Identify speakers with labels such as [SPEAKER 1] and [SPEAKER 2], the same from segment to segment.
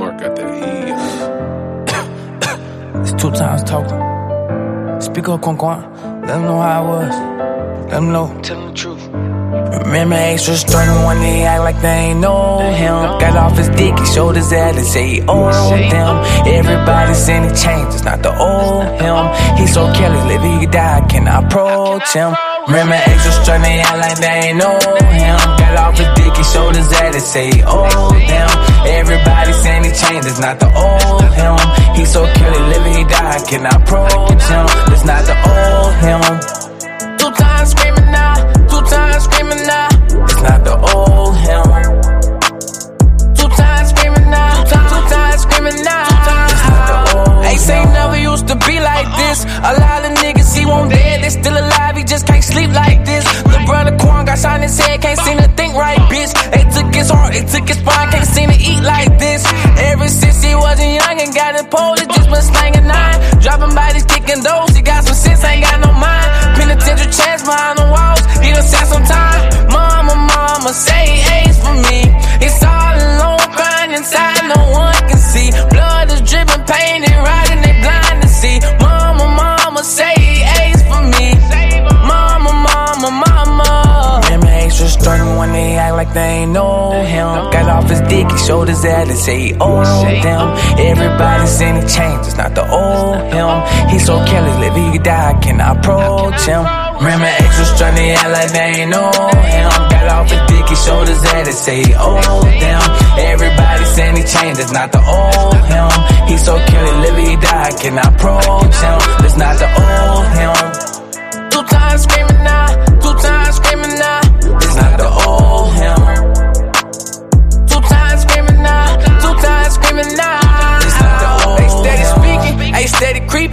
[SPEAKER 1] Mark got that E.
[SPEAKER 2] It's two times talking. Speak up, Quan Quan. Let them know how I was. Let them know. Tell them the truth. Remember extra strong when they act like they ain't know him. Got off his dick, he showed his ass and say he owed them. Everybody saying he changed, it's not the old him. He so careless, live he die, can I approach him? Remember extra strong, they act like they ain't know him. Got off his dick, he showed his ass and say he changed, it's not the old him. He so careless, live he die, can I approach him? It's not the old him. Two times screaming now, two times screaming now. It's not the old him. Two times screaming now, two times, two times screaming now. It's not the old
[SPEAKER 3] Ace ain't never used to be like this. A lot of niggas, he won't dead, they still alive, he just can't sleep like this. The brother Quan got shot in his head, can't seem to think right, bitch. They took his heart, they took his spine, can't seem to eat like got in pole, it just been slanging nine. Dropping bodies, kicking doors, he got some sense, ain't got no mind. Penitentiary chance behind the walls, he done sat some time. Mama, mama, say
[SPEAKER 2] extra strong when they act like they ain't know him. Got off his dick, he showed his ass and say he owed them. Everybody saying he changed, it's not the old him. He so careless, live he die, can I approach him? Remember extra strong, they act like they ain't know him. Got off his dick, he showed his ass and say he owed them. Everybody saying he changed, it's not the old him. He so careless, live he die, can I approach him? It's not the old him.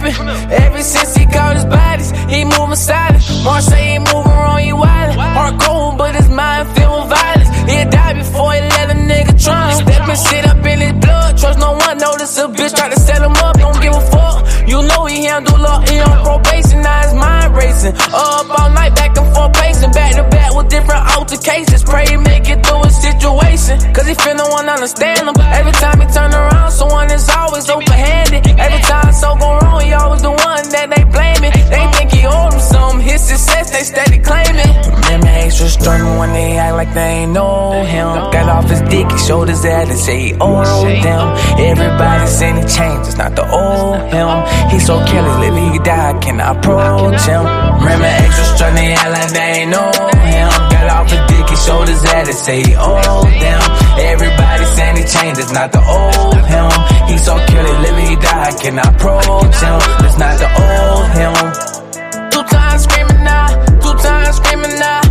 [SPEAKER 3] Creeping. Ever since he caught his bodies, he moving silent. Mark say he moving wrong, he wildin'. Heart cold, but his mind filled with violence. He'll die before he let a nigga try. Step and sit up in his blood. Trust no one, notice a bitch try to set him up. Don't give a fuck. You know he handle up, he on probation, now his mind racing. Up all night, back and forth pacing, back to back with different altercations. Pray he make it through his situation, cause he feel no one understand him. Every time he turn around,
[SPEAKER 2] a strong when they act like they ain't know him. Got off his dick, he showed his ad and say oh, he owed them. Everybody saying he changed, it's not the old him. He's so careless, lately he died, can I approach him? Remember extra strong, they act like they ain't know him. Got off his dick, he showed his ad and say oh, he owed them. Everybody saying he changed, it's not the old him. He's so careless, lately he died, can I approach him? It's not the old him. Two times screaming now, two times screaming now.